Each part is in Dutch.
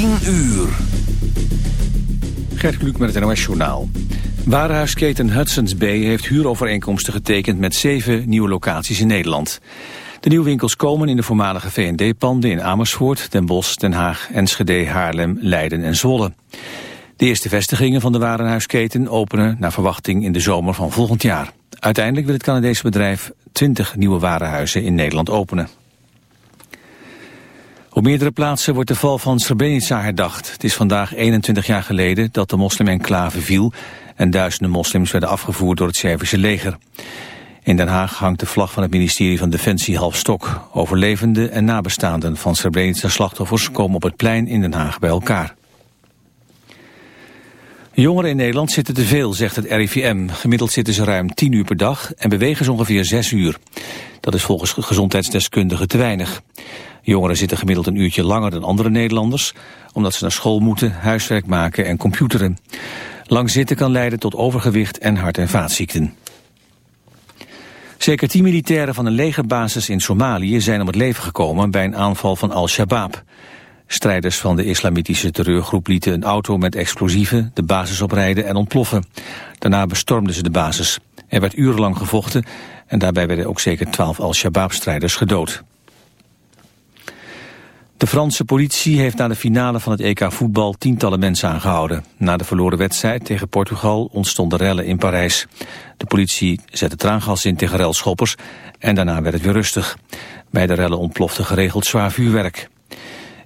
10 uur. Gert met het NOS Journaal. Warenhuisketen Hudson's Bay heeft huurovereenkomsten getekend met zeven nieuwe locaties in Nederland. De nieuwe winkels komen in de voormalige V&D-panden in Amersfoort, Den Bosch, Den Haag, Enschede, Haarlem, Leiden en Zwolle. De eerste vestigingen van de warenhuisketen openen naar verwachting in de zomer van volgend jaar. Uiteindelijk wil het Canadese bedrijf 20 nieuwe warenhuizen in Nederland openen. Op meerdere plaatsen wordt de val van Srebrenica herdacht. Het is vandaag 21 jaar geleden dat de moslim-enclave viel... en duizenden moslims werden afgevoerd door het Servische leger. In Den Haag hangt de vlag van het ministerie van Defensie half stok. Overlevenden en nabestaanden van Srebrenica-slachtoffers komen op het plein in Den Haag bij elkaar. Jongeren in Nederland zitten te veel, zegt het RIVM. Gemiddeld zitten ze ruim 10 uur per dag en bewegen ze ongeveer 6 uur. Dat is volgens gezondheidsdeskundigen te weinig. Jongeren zitten gemiddeld een uurtje langer dan andere Nederlanders... omdat ze naar school moeten, huiswerk maken en computeren. Lang zitten kan leiden tot overgewicht en hart- en vaatziekten. Zeker tien militairen van een legerbasis in Somalië zijn om het leven gekomen bij een aanval van Al-Shabaab. Strijders van de islamitische terreurgroep lieten een auto met explosieven de basis oprijden en ontploffen. Daarna bestormden ze de basis. Er werd urenlang gevochten en daarbij werden ook zeker twaalf Al-Shabaab-strijders gedood. De Franse politie heeft na de finale van het EK voetbal tientallen mensen aangehouden. Na de verloren wedstrijd tegen Portugal ontstonden rellen in Parijs. De politie zette traangas in tegen relschoppers en daarna werd het weer rustig. Bij de rellen ontplofte geregeld zwaar vuurwerk.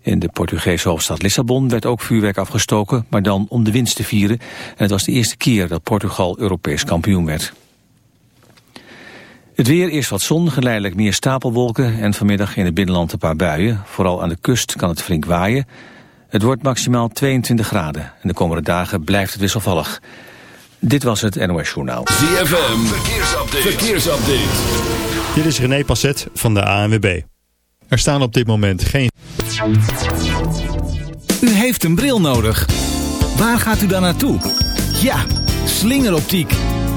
In de Portugese hoofdstad Lissabon werd ook vuurwerk afgestoken, maar dan om de winst te vieren. En het was de eerste keer dat Portugal Europees kampioen werd. Het weer, eerst wat zon, geleidelijk meer stapelwolken en vanmiddag in het binnenland een paar buien. Vooral aan de kust kan het flink waaien. Het wordt maximaal 22 graden en de komende dagen blijft het wisselvallig. Dit was het NOS Journaal. ZFM, verkeersupdate. verkeersupdate. Dit is René Passet van de ANWB. Er staan op dit moment geen... U heeft een bril nodig. Waar gaat u dan naartoe? Ja, slingeroptiek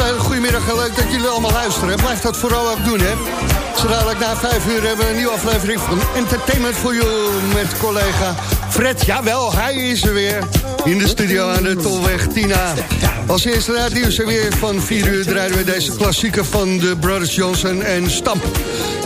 Goedemiddag leuk dat jullie allemaal luisteren. Blijf dat vooral ook doen, hè. Zo dadelijk na vijf uur hebben we een nieuwe aflevering van Entertainment for You... met collega Fred. Jawel, hij is er weer in de studio aan de Tolweg Tina. Als eerste het nieuws weer van 4 uur draaien we deze klassieker van de Brothers Johnson en Stamp.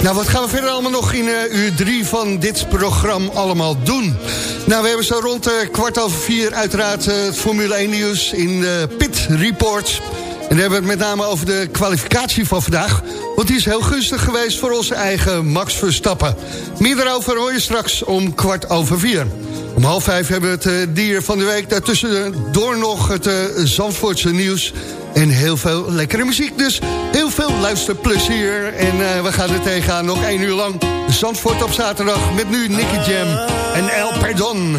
Nou, wat gaan we verder allemaal nog in uh, uur 3 van dit programma allemaal doen? Nou, we hebben zo rond uh, kwart over vier uiteraard uh, het Formule 1 nieuws in de Pit Report. En dan hebben we het met name over de kwalificatie van vandaag. Want die is heel gunstig geweest voor onze eigen Max Verstappen. Meer daarover hoor je straks om kwart over vier. Om half vijf hebben we het uh, dier van de week. Daartussen door nog het uh, Zandvoortse nieuws. En heel veel lekkere muziek. Dus heel veel luisterplezier. En we gaan er tegenaan nog één uur lang. Zandvoort op zaterdag met nu Nicky Jam en El Perdon.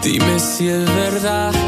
Dime si es verdad.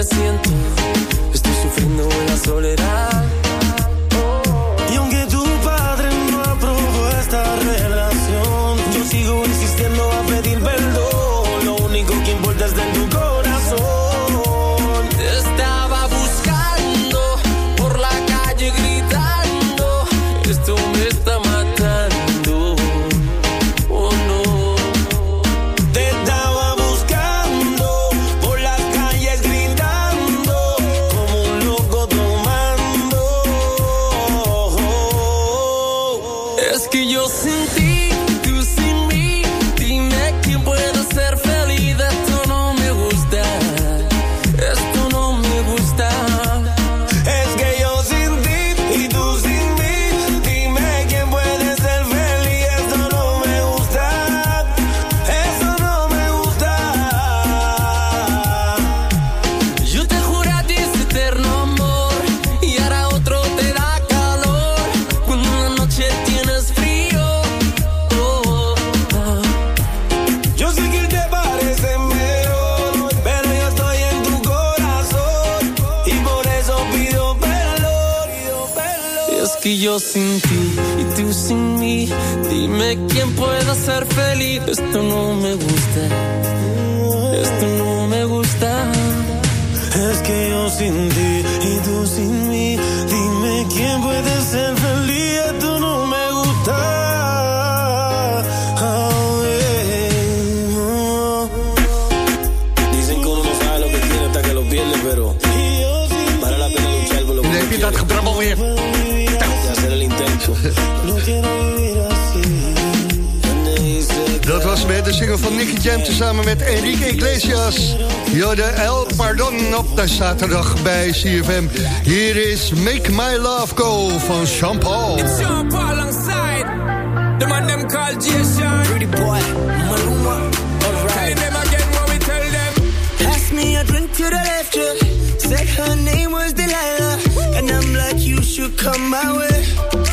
que siento. De single van Nicky Jam tezamen met Enrique Iglesias. Jorde El Pardon op de zaterdag bij CFM. Hier is Make My Love Go van Jean Paul. Sean Paul alongside the man them called Jason. Pretty boy, Maluma, Tell alright. them again what we tell them. Pass me a drink to the left. Said her name was Delilah. And I'm like, you should come my way.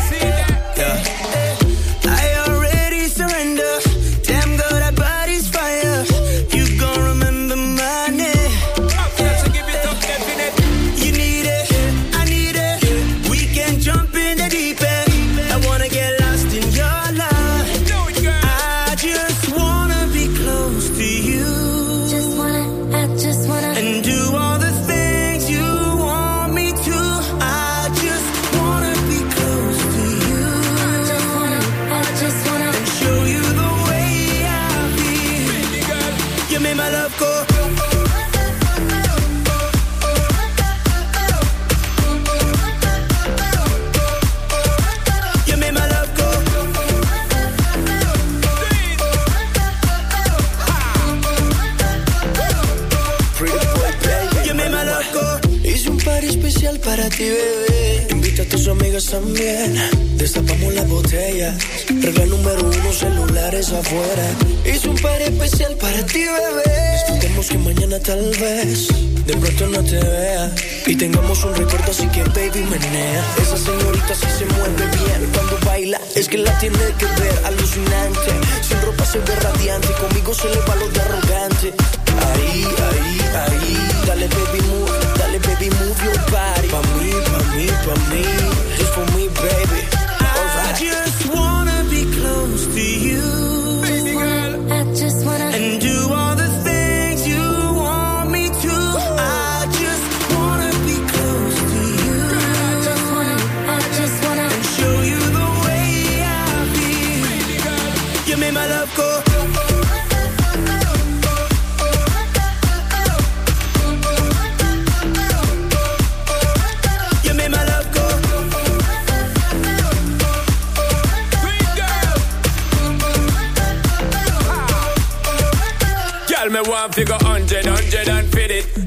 También. Destapamos las botellas. Regla número uno, celulares afuera. Hice un par especial para ti, bebé. Disfrutemos que mañana tal vez de pronto no te vea. Y tengamos un recuerdo así que, baby, menea. Esa señorita sí se mueve bien cuando baila. Es que la tiene que ver alucinante. Sin ropa se ve radiante. Conmigo se le va lo de arrogante. Ahí, ahí, ahí. Dale, baby,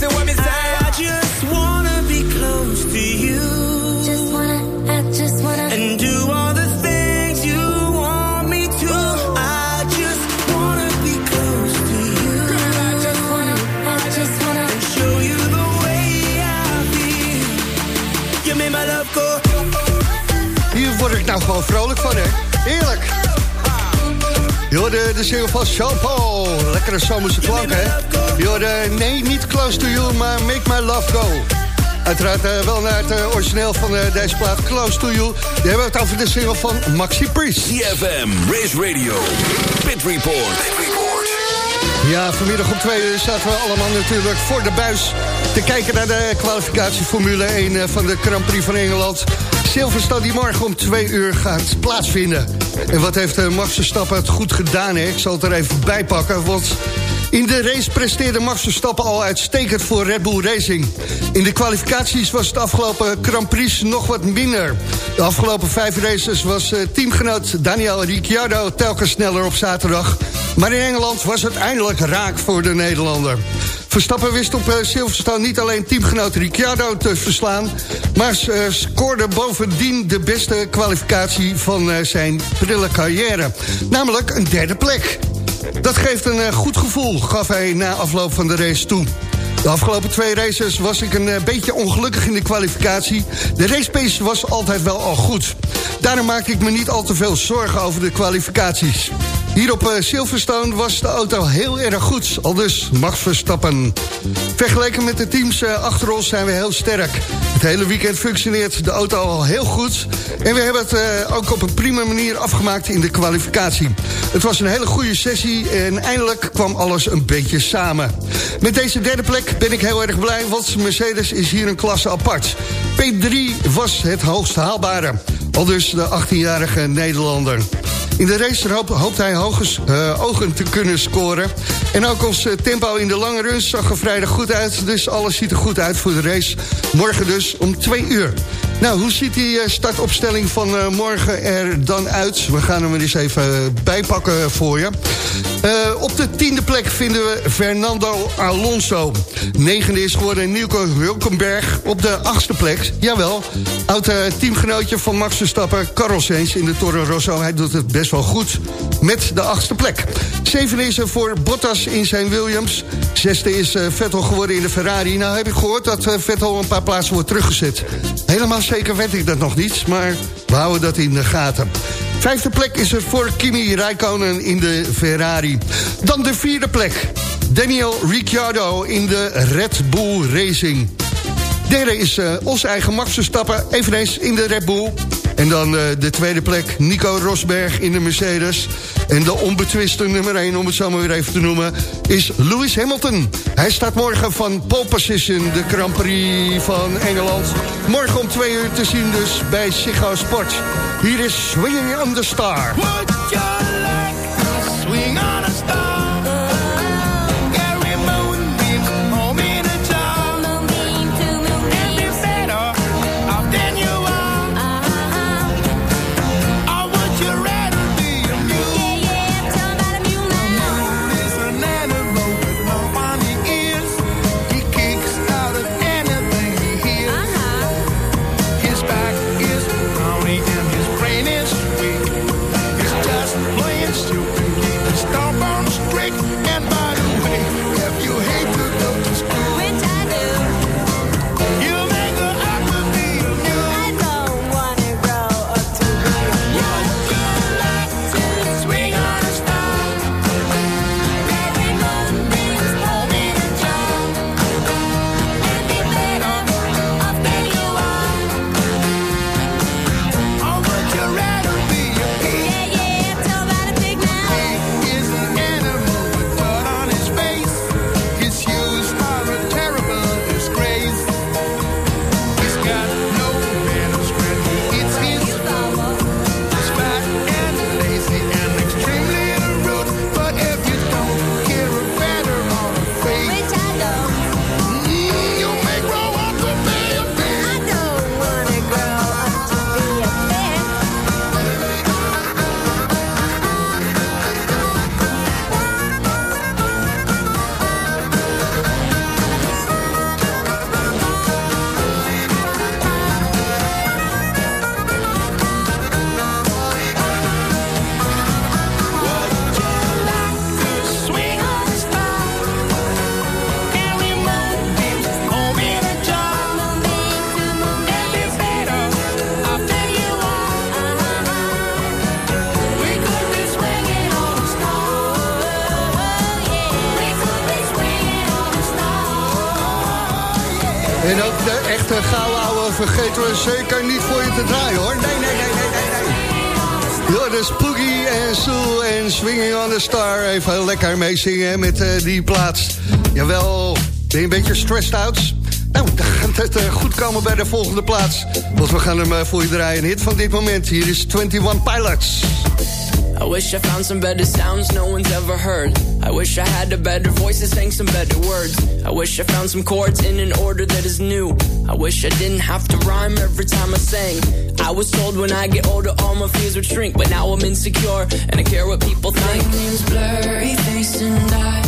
listen what me say. I just wanna be close to you. just wanna I just wanna And do all the things you want me to. I just wanna be close to you. I just wanna I just wanna And show you the way I feel. You made my love go. Hier word ik nou gewoon vrolijk van, hè? Heerlijk. Hoorde de single van Jean-Paul. Lekkere zomerse klank, hè? Je hoorde, nee, niet Close to You, maar Make My Love Go. Uiteraard eh, wel naar het eh, origineel van eh, deze plaat, Close to You. Die hebben het over de single van Maxi Priest. CFM, Race Radio, Pit Report. Ja, vanmiddag om twee uur zaten we allemaal natuurlijk voor de buis... te kijken naar de kwalificatie Formule 1 eh, van de Grand Prix van Engeland. Silverstone die morgen om twee uur gaat plaatsvinden. En wat heeft eh, Max Verstappen het goed gedaan, hè? Ik zal het er even bij pakken, want... In de race presteerde Max Verstappen al uitstekend voor Red Bull Racing. In de kwalificaties was het afgelopen Grand Prix nog wat minder. De afgelopen vijf races was eh, teamgenoot Daniel Ricciardo telkens sneller op zaterdag. Maar in Engeland was het eindelijk raak voor de Nederlander. Verstappen wist op eh, Silverstone niet alleen teamgenoot Ricciardo te verslaan... maar eh, scoorde bovendien de beste kwalificatie van zijn prille carrière. Namelijk een derde plek. Dat geeft een eh, goed gevoel, gaf hij na afloop van de race toe. De afgelopen twee races was ik een eh, beetje ongelukkig in de kwalificatie. De racepace was altijd wel al goed. Daarom maakte ik me niet al te veel zorgen over de kwalificaties. Hier op eh, Silverstone was de auto heel erg goed, al dus Max Verstappen. Vergeleken met de teams eh, achter ons zijn we heel sterk. Het hele weekend functioneert de auto al heel goed. En we hebben het eh, ook op een prima manier afgemaakt in de kwalificatie. Het was een hele goede sessie en eindelijk kwam alles een beetje samen. Met deze derde plek ben ik heel erg blij, want Mercedes is hier een klasse apart. P3 was het hoogst haalbare. Al dus de 18-jarige Nederlander. In de race hoop, hoopt hij hoge uh, ogen te kunnen scoren. En ook ons uh, tempo in de lange runs zag er vrijdag goed uit. Dus alles ziet er goed uit voor de race. Morgen dus om twee uur. Nou, hoe ziet die uh, startopstelling van morgen er dan uit? We gaan hem er eens even bijpakken voor je. op de tiende plek vinden we Fernando Alonso. Negende is geworden Nico Hulkenberg op de achtste plek. Jawel, oud teamgenootje van Max Verstappen, Carlos Sainz in de Toro Rosso. Hij doet het best wel goed met de achtste plek. Zevende is er voor Bottas in zijn Williams. Zesde is uh, Vettel geworden in de Ferrari. Nou heb ik gehoord dat uh, Vettel een paar plaatsen wordt teruggezet. Helemaal zeker weet ik dat nog niet, maar we houden dat in de gaten. Vijfde plek is er voor Kimi Räikkönen in de Ferrari. Dan de vierde plek. Daniel Ricciardo in de Red Bull Racing. Derde is uh, onze eigen Max Verstappen, eveneens in de Red Bull. En dan eh, de tweede plek Nico Rosberg in de Mercedes. En de onbetwiste nummer 1, om het zo maar weer even te noemen... is Lewis Hamilton. Hij staat morgen van pole position, de Grand Prix van Engeland. Morgen om twee uur te zien dus bij Ziggo Sport. Hier is Swinging on the Star. Meezingen met eh, die plaats. Jawel, ben je een beetje stressed out? Nou, dan gaat het eh, goed komen bij de volgende plaats. Want we gaan hem eh, voor je draaien. Een hit van dit moment. Hier is 21 Pilots. I wish I found some better sounds no one's ever heard. I wish I had a better voice that sang some better words. I wish I found some chords in an order that is new. I wish I didn't have to rhyme every time I sang. I was told when I get older all my fears would shrink, but now I'm insecure and I care what people think. My name's Blurry Face and I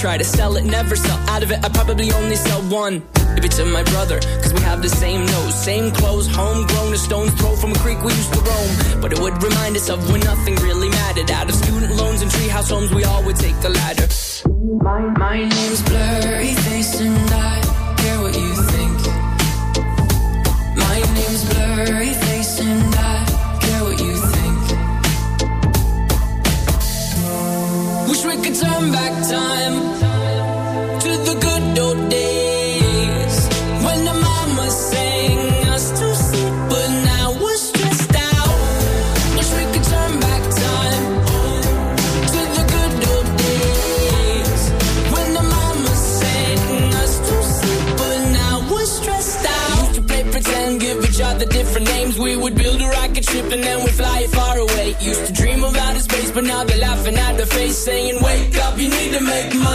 Try to sell it, never sell out of it. I'd probably only sell one. Maybe to my brother, cause we have the same nose, same clothes, homegrown, a stone's throw from a creek we used to roam. But it would remind us of when nothing really mattered. Out of student loans and treehouse homes, we all would take the ladder. My, my name's Blurry saying, Wake up, you need to make money.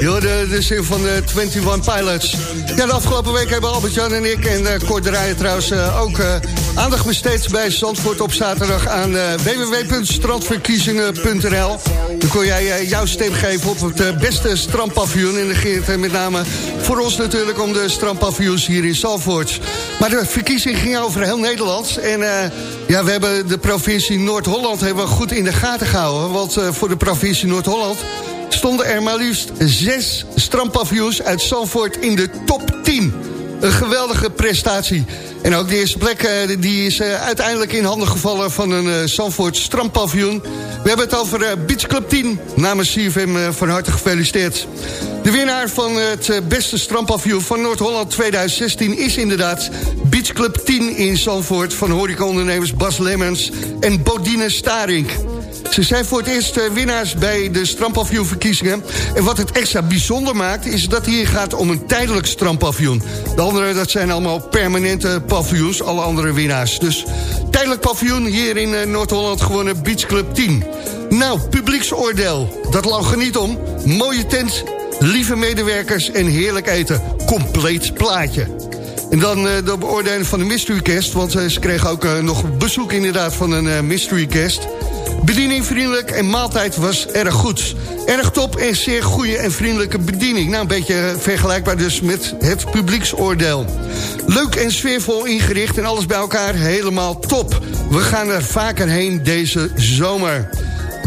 Yo, de, de zin van de 21 Pilots. Ja, de afgelopen week hebben Albert-Jan en ik... en uh, Kort Draaien trouwens uh, ook uh, aandacht besteed bij Zandvoort op zaterdag... aan www.strandverkiezingen.nl. Dan kon jij jouw stem geven op het beste strandpaviljoen. En dan ging met name voor ons natuurlijk om de strandpaviljoens hier in Zandvoort. Maar de verkiezing ging over heel Nederland. En ja, we hebben de provincie Noord-Holland goed in de gaten gehouden. Want voor de provincie Noord-Holland stonden er maar liefst zes strandpaviljoens uit Zandvoort in de top 10. Een geweldige prestatie. En ook de eerste plek uh, die is uh, uiteindelijk in handen gevallen van een uh, Zandvoort strandpaviljoen. We hebben het over Beach Club 10. Namens CFM van harte gefeliciteerd. De winnaar van het beste strandpaviljoen van Noord-Holland 2016 is inderdaad Beach Club 10 in Zandvoort... van horecaondernemers Bas Lemmens en Bodine Staring. Ze zijn voor het eerst winnaars bij de strandpaviljoenverkiezingen. En wat het extra bijzonder maakt... is dat hier gaat om een tijdelijk strandpaviljoen. De andere dat zijn allemaal permanente paviljoens. Alle andere winnaars. Dus tijdelijk paviljoen hier in Noord-Holland gewonnen Beach Club 10. Nou, publieksoordeel. Dat lag er niet om. Mooie tent, lieve medewerkers en heerlijk eten. Compleet plaatje. En dan uh, de beoordeling van de Mystery Guest. Want uh, ze kregen ook uh, nog bezoek inderdaad van een Mystery Guest. Bediening vriendelijk en maaltijd was erg goed. Erg top en zeer goede en vriendelijke bediening. Nou, een beetje vergelijkbaar dus met het publieksoordeel. Leuk en sfeervol ingericht en alles bij elkaar helemaal top. We gaan er vaker heen deze zomer.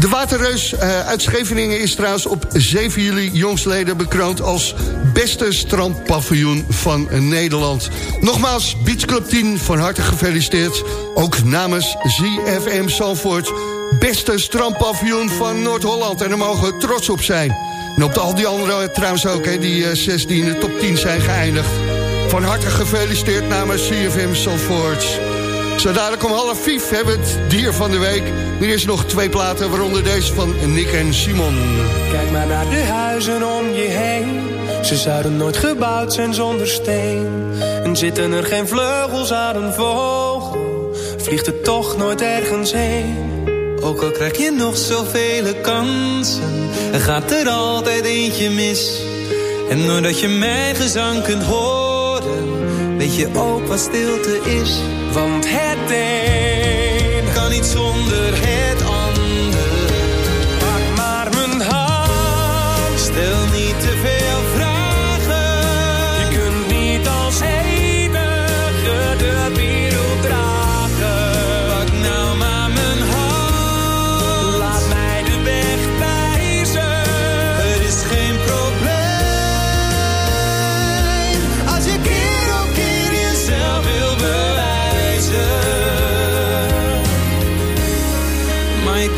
De Waterreus uh, uit Scheveningen is trouwens op 7 juli jongsleden bekroond als beste strandpaviljoen van Nederland. Nogmaals, Beach Club 10, van harte gefeliciteerd. Ook namens ZFM Zalvoort, beste strandpaviljoen van Noord-Holland. En daar mogen we trots op zijn. En op de, al die andere trouwens ook, hè, die uh, zes die in de top 10 zijn geëindigd. Van harte gefeliciteerd namens CFM Zalvoort. Zo dadelijk om half vijf hebben we het dier van de week. Er is nog twee platen, waaronder deze van Nick en Simon. Kijk maar naar de huizen om je heen. Ze zouden nooit gebouwd zijn zonder steen. En zitten er geen vleugels aan een vogel, vliegt het toch nooit ergens heen. Ook al krijg je nog zoveel kansen, er gaat er altijd eentje mis. En doordat je mijn gezang kunt horen, weet je ook wat stilte is. Want het een kan niet zonder het ander.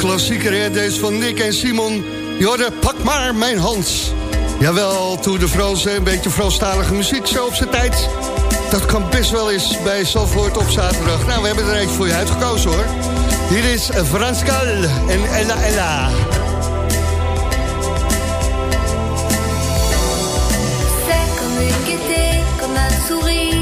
klassieker, hè? deze van Nick en Simon. Jorde, pak maar mijn hand. Jawel, Tour de France, een beetje Franstalige muziek zo op zijn tijd. Dat kan best wel eens bij Salvoort op zaterdag. Nou, we hebben er eentje voor je uitgekozen, hoor. Hier is Franskal en Ella Ella. Comme un sourire.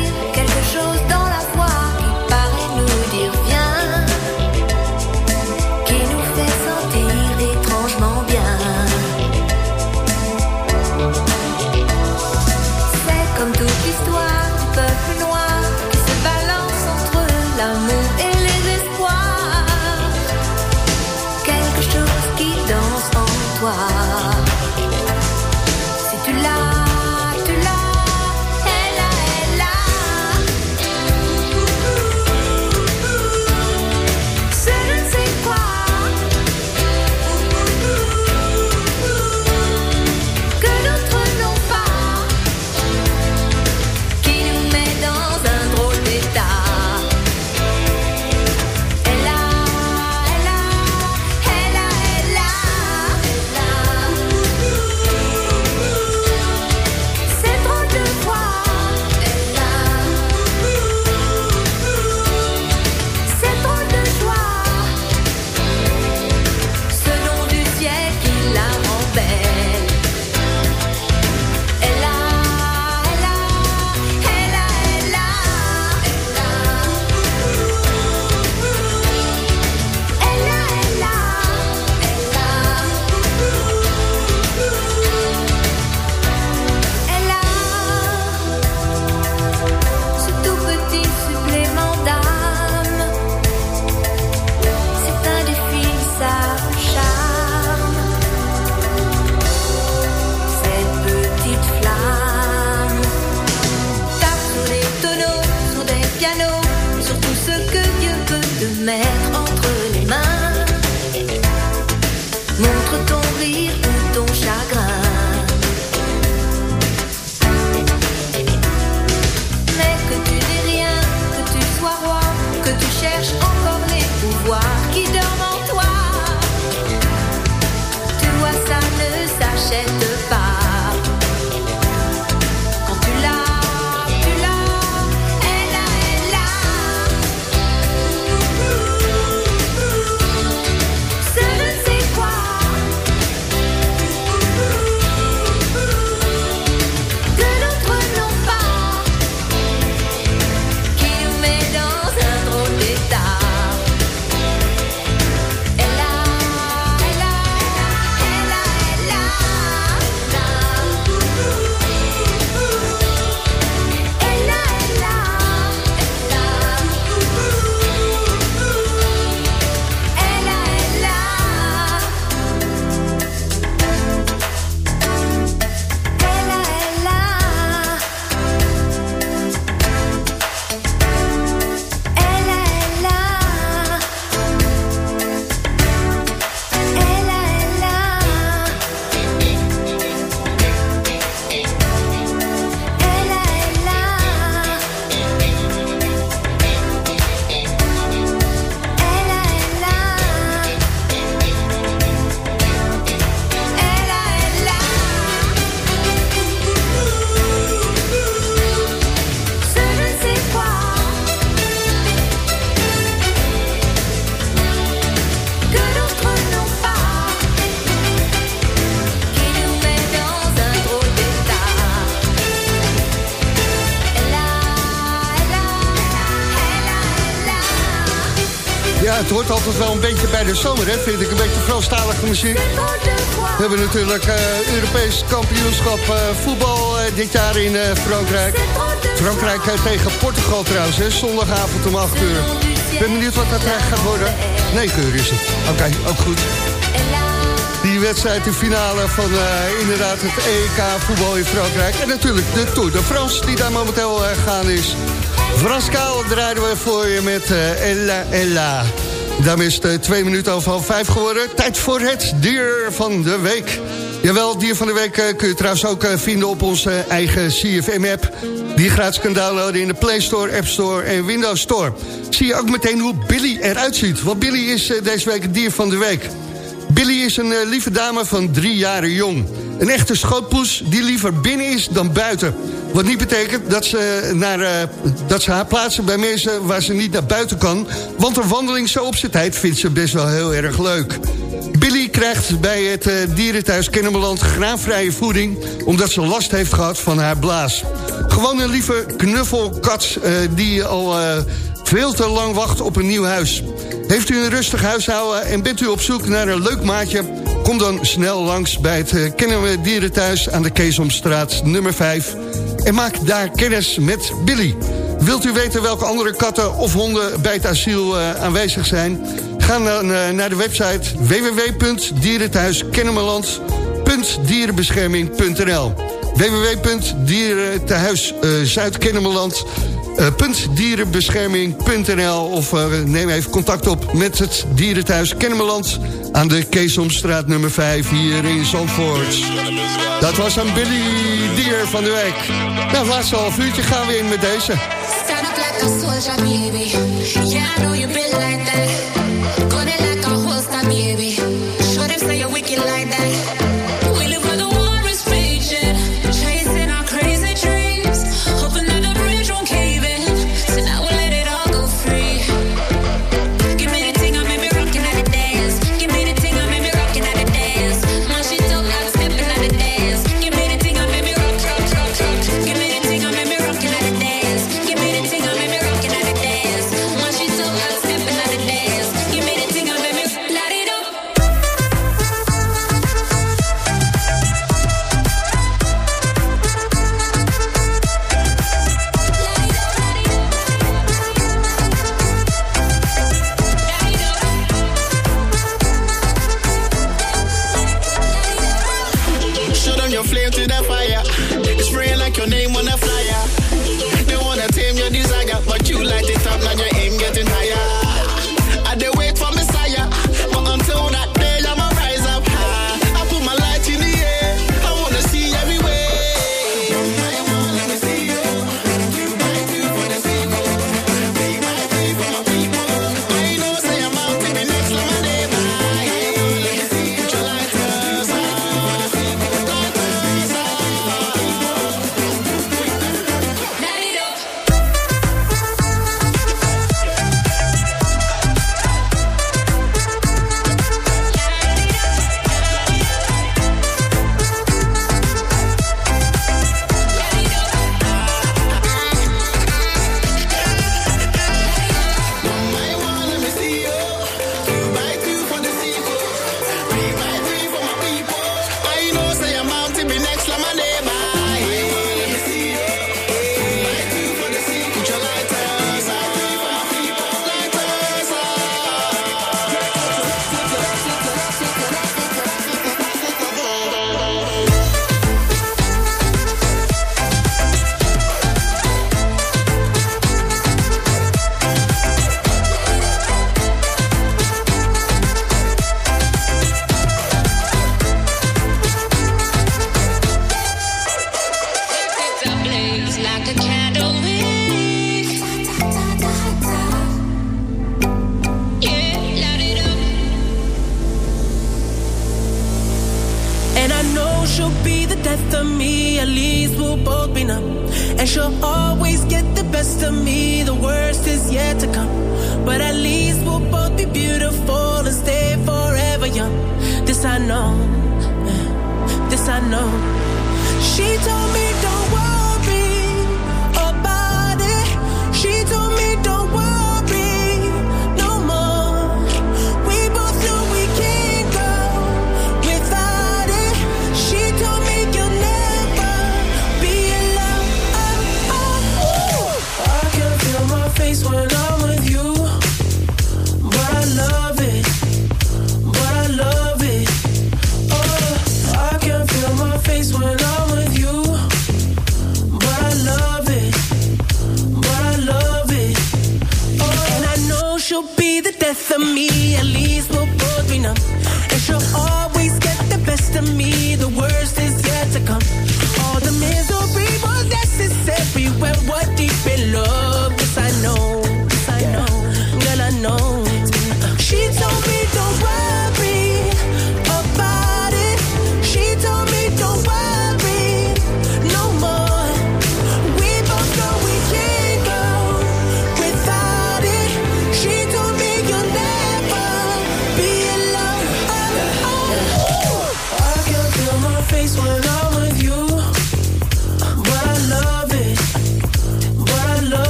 een beetje bij de zomer, hè, vind ik. Een beetje Franstalige muziek. We hebben natuurlijk eh, Europees kampioenschap eh, voetbal eh, dit jaar in Frankrijk. Frankrijk tegen Portugal trouwens, zondagavond om 8 uur. Ik ben benieuwd wat dat recht gaat worden. 9 uur is het. Oké, ook goed. Die wedstrijd, de finale van inderdaad het EK voetbal in Frankrijk. En natuurlijk de Tour de France die daar momenteel gaan is. Frans Kaal draaien we voor je met Ella Ella. Daarmee is het eh, twee minuten over half vijf geworden. Tijd voor het dier van de week. Jawel, dier van de week eh, kun je trouwens ook eh, vinden op onze eigen CFM-app. Die je gratis kunt downloaden in de Play Store, App Store en Windows Store. Zie je ook meteen hoe Billy eruit ziet. Want Billy is deze week het dier van de week. Billy is een lieve dame van drie jaren jong. Een echte schootpoes die liever binnen is dan buiten. Wat niet betekent dat ze, naar, dat ze haar plaatsen bij mensen waar ze niet naar buiten kan. Want een wandeling zo op zijn tijd vindt ze best wel heel erg leuk. Billy krijgt bij het uh, dierenthuis Kennemerland graanvrije voeding... omdat ze last heeft gehad van haar blaas. Gewoon een lieve knuffelkat uh, die al veel te lang wacht op een nieuw huis. Heeft u een rustig huishouden en bent u op zoek naar een leuk maatje... kom dan snel langs bij het uh, Kennemer Dierenthuis aan de Keesomstraat nummer 5... en maak daar kennis met Billy. Wilt u weten welke andere katten of honden bij het asiel aanwezig zijn... Ga dan uh, naar de website www.dierenthuiskennemerland.dierenbescherming.nl www.dierenthuis-zuidkennemerland.dierenbescherming.nl of uh, neem even contact op met het Dierenthuis Kennemerland... aan de Keesomstraat nummer 5 hier in Zandvoort. Dat was een Billy Dier van de week. Nou, het laatste half uurtje gaan we in met deze.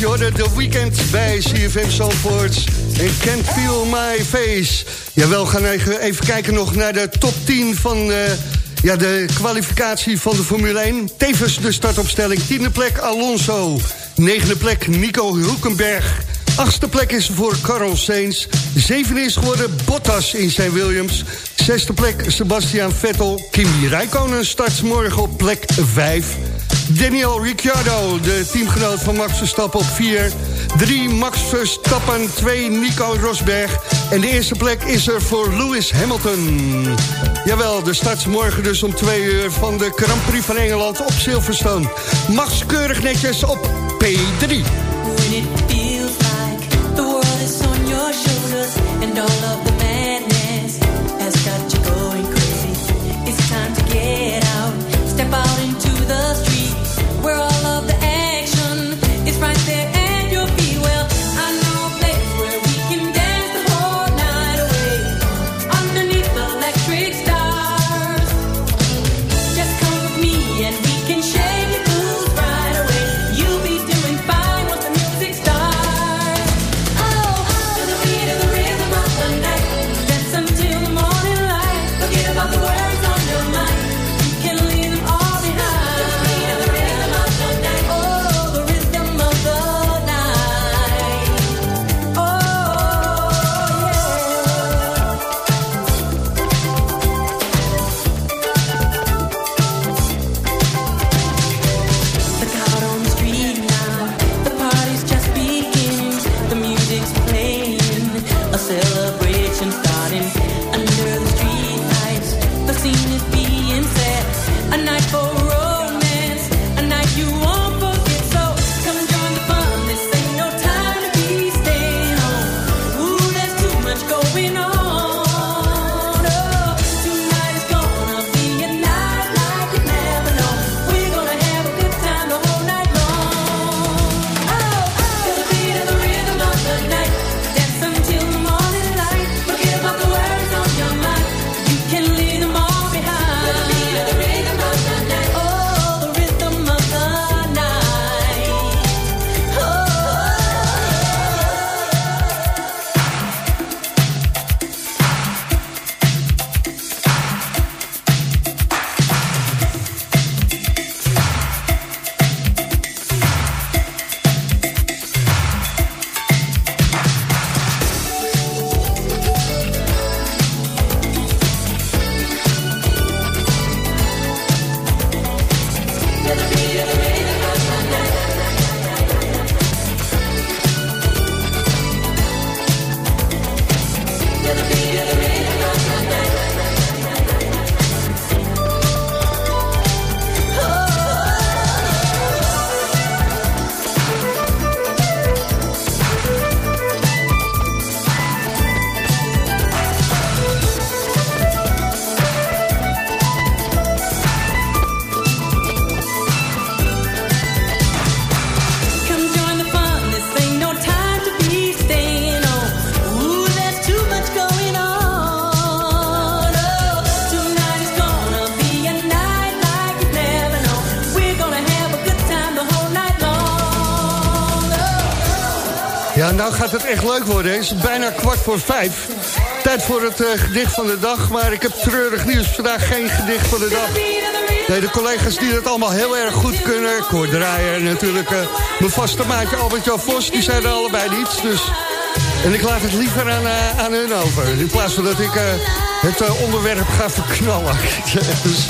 Je hoorde de weekend bij CFM Zandvoort. En can't feel my face. Jawel, we gaan even kijken nog naar de top 10 van uh, ja, de kwalificatie van de Formule 1. Tevens de startopstelling. Tiende plek Alonso. Negende plek Nico Hulkenberg. Achtste plek is voor Carl Sainz. Zevende is geworden Bottas in zijn Williams. Zesde plek Sebastian Vettel. Kimi Rijkonen start morgen op plek 5. Daniel Ricciardo, de teamgenoot van Max Verstappen op 4. 3 Max Verstappen, 2 Nico Rosberg. En de eerste plek is er voor Lewis Hamilton. Jawel, de start morgen dus om 2 uur van de Grand Prix van Engeland op Silverstone. Max keurig netjes op P3. Is bijna kwart voor vijf. Tijd voor het uh, gedicht van de dag. Maar ik heb treurig nieuws. Vandaag geen gedicht van de dag. Nee, de collega's die dat allemaal heel erg goed kunnen. Cor Draaier natuurlijk uh, mijn vaste maatje Albert-Jan Vos. Die zijn er allebei niet. Dus... En ik laat het liever aan, uh, aan hun over. In plaats van dat ik het onderwerp ga verknallen. dus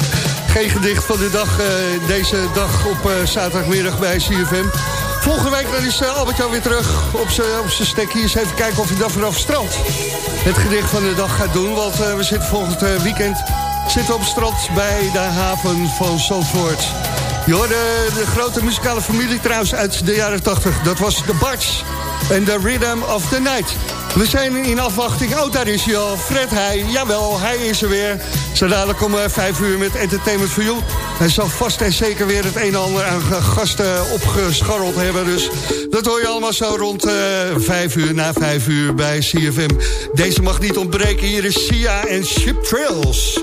geen gedicht van de dag. deze dag op zaterdagmiddag bij CFM. Volgende week dan is uh, Albert-Jan weer terug op zijn stekje. Even kijken of hij dan vanaf strand het gedicht van de dag gaat doen. Want uh, we zitten volgend uh, weekend zitten op het strand bij de haven van Zandvoort. Je hoorde de grote muzikale familie trouwens uit de jaren 80. Dat was de Barts en The Rhythm of the Night. We zijn in afwachting. Oh, daar is hij al. Fred Heij. Jawel, hij is er weer. Zo om vijf uur met Entertainment for You. Hij zal vast en zeker weer het een en ander aan gasten opgescharreld hebben. Dus dat hoor je allemaal zo rond uh, vijf uur na vijf uur bij CFM. Deze mag niet ontbreken. Hier is Sia en Ship Trails.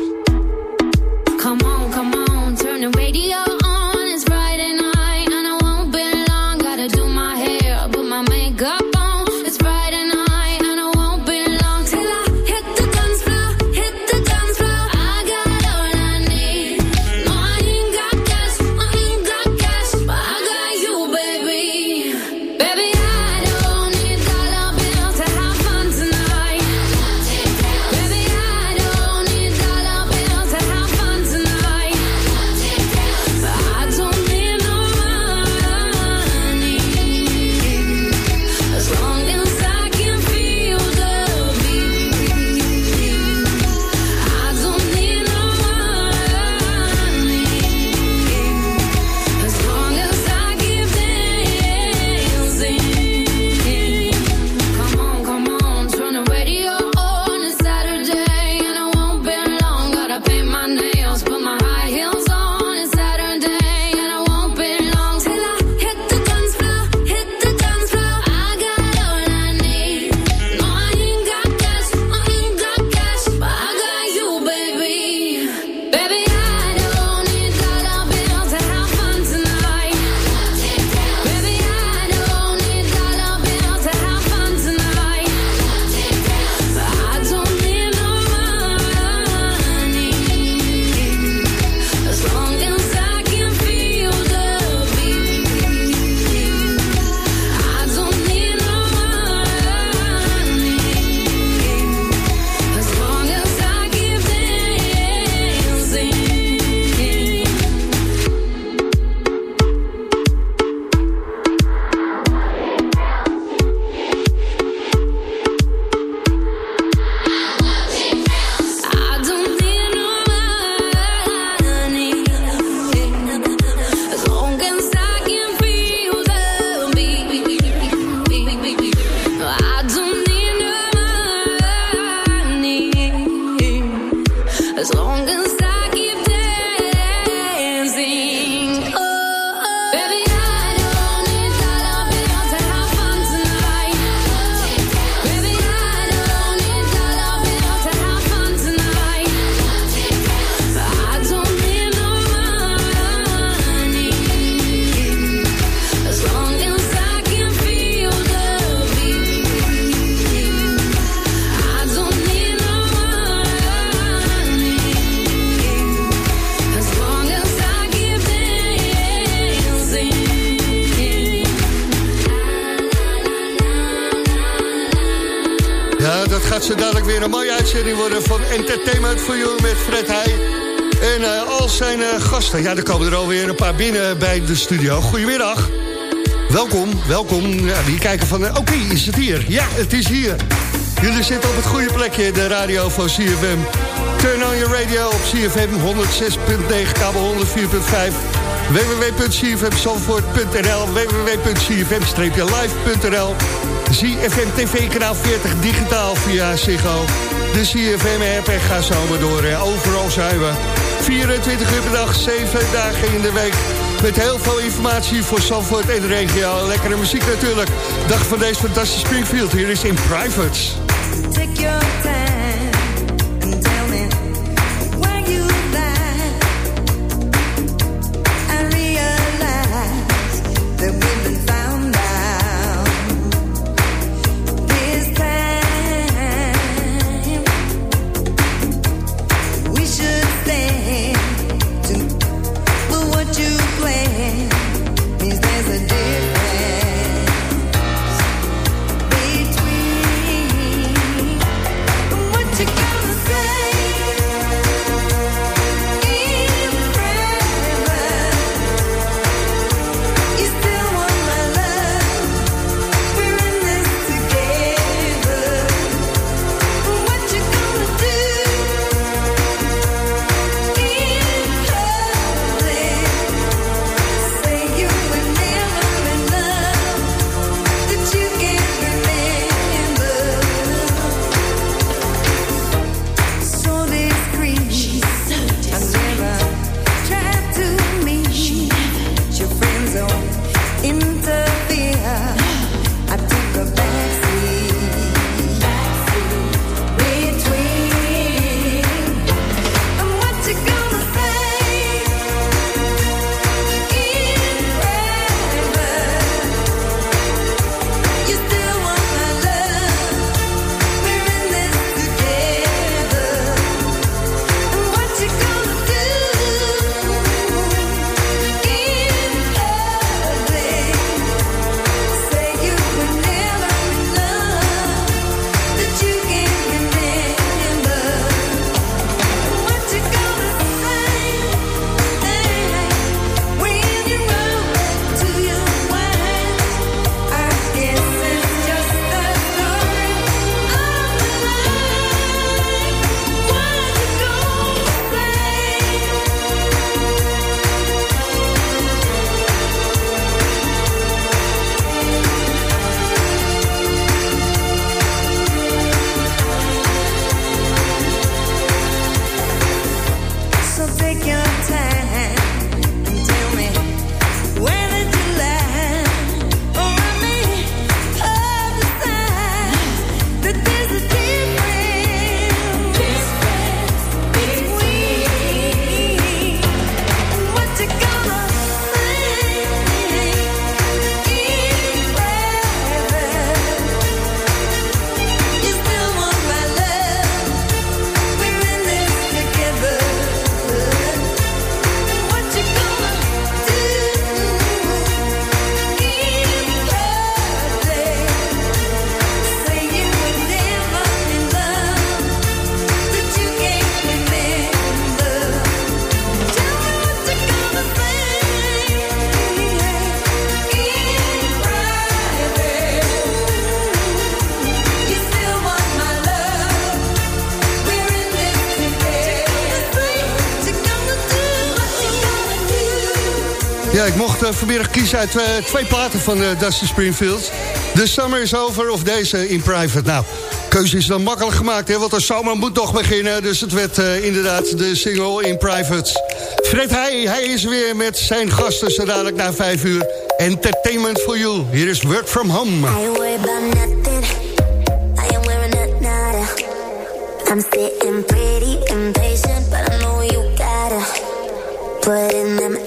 Ja, er komen er alweer een paar binnen bij de studio. Goedemiddag. Welkom, welkom. Ja, die kijken van, oké, is het hier? Ja, het is hier. Jullie zitten op het goede plekje, de radio van CFM. Turn on your radio op CFM 106.9, kabel 104.5 www.cfmzandvoort.nl www.cfm-live.nl CFM TV kanaal 40 digitaal via Ziggo. De CFM app en ga zo maar door. Overal zijn we. 24 uur per dag, 7 dagen in de week. Met heel veel informatie voor Zandvoort en de regio. Lekkere muziek natuurlijk. Dag van deze fantastische Springfield. Hier is In Privates. Take your time. Vanmiddag kiezen uit uh, twee platen van uh, Dusty Springfield. The Summer is Over of deze In Private. Nou, keuze is dan makkelijk gemaakt, hè, want de zomer moet toch beginnen. Dus het werd inderdaad de single In Private. Fred hij, hij is weer met zijn gasten, zo dadelijk na vijf uur. Entertainment for you. Hier is Work From Home. I. I'm sitting pretty impatient, but I know you gotta put in them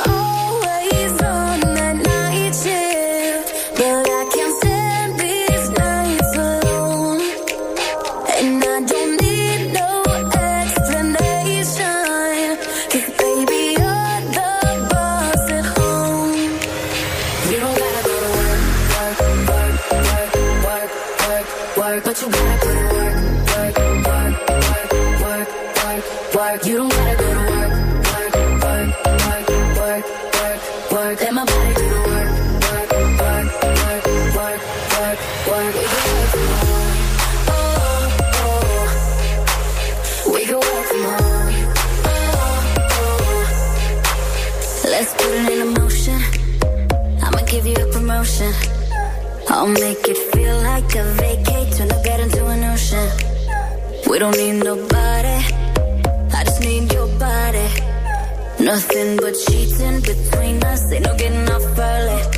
Don't need nobody, I just need your body. Nothing but cheating between us, ain't no getting off early.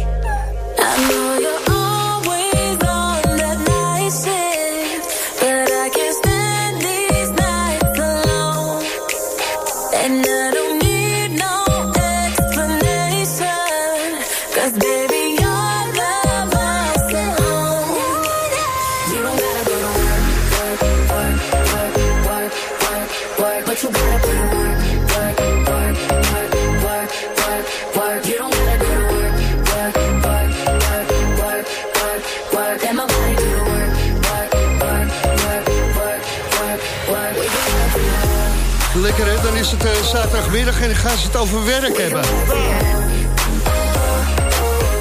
Dan is het uh, zaterdagmiddag en dan gaan ze het over werk hebben.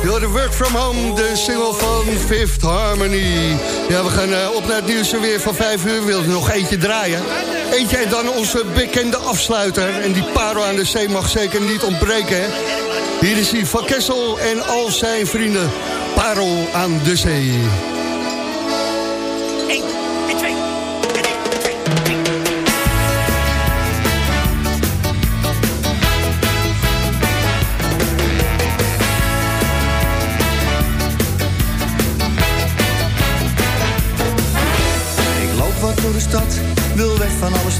Door de Work From Home, de single van Fifth Harmony. Ja, we gaan uh, op naar het nieuws weer van 5 uur. Wil nog eentje draaien. Eentje en dan onze bekende afsluiter. En die parel aan de zee mag zeker niet ontbreken. Hè? Hier is hij van Kessel en al zijn vrienden. Parel aan de zee.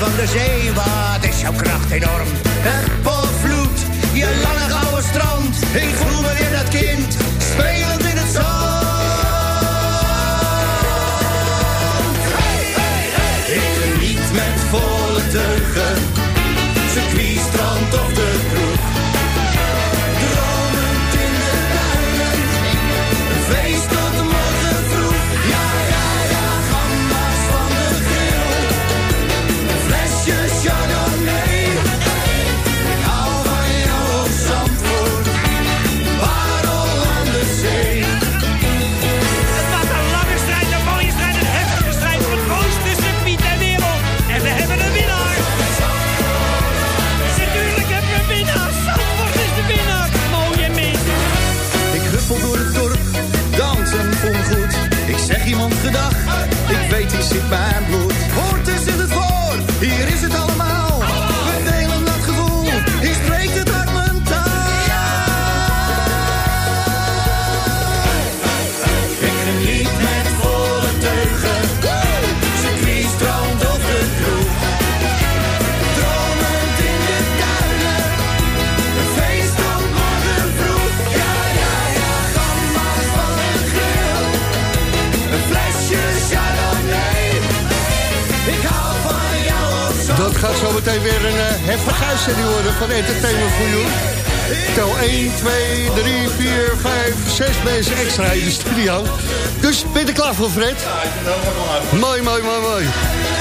van de zee, wat is jouw kracht enorm. Het potvloed, je lange gouden strand. Ik voel me weer dat kind, voor, Fred? Mooi, mooi, mooi, mooi.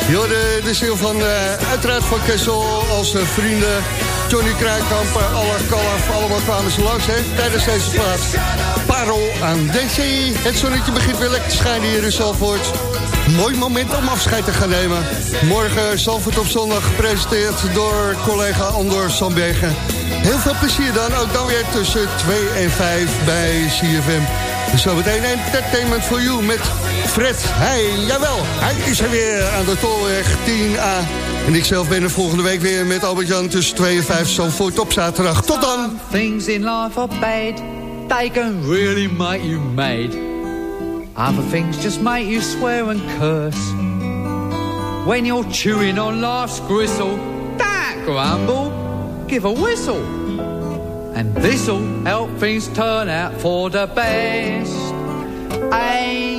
Joh, de, ziel van uh, uiteraard van Kessel als uh, vrienden. Johnny Kruikamp, uh, alle kalf, allemaal kwamen ze langs hè, tijdens deze plaats. Parel aan DC. Het zonnetje begint weer lekker te schijnen hier in Zalvoort. Mooi moment om afscheid te gaan nemen. Morgen Zalvoort op zondag gepresenteerd door collega Andor Sandbergen. Heel veel plezier dan, ook dan weer tussen 2 en 5 bij CFM. Zometeen Entertainment for You met Fred. Hij, jawel, hij is er weer aan de Tolweg 10A. En ik zelf ben er volgende week weer met Albert-Jan tussen 2 en 5 Zalvoort op zaterdag. Tot dan! Things in life are bad, they can really make you mad. Other things just make you swear and curse. When you're chewing on life's gristle, don't grumble, give a whistle. And this'll help things turn out for the best. And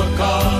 Hey, always look on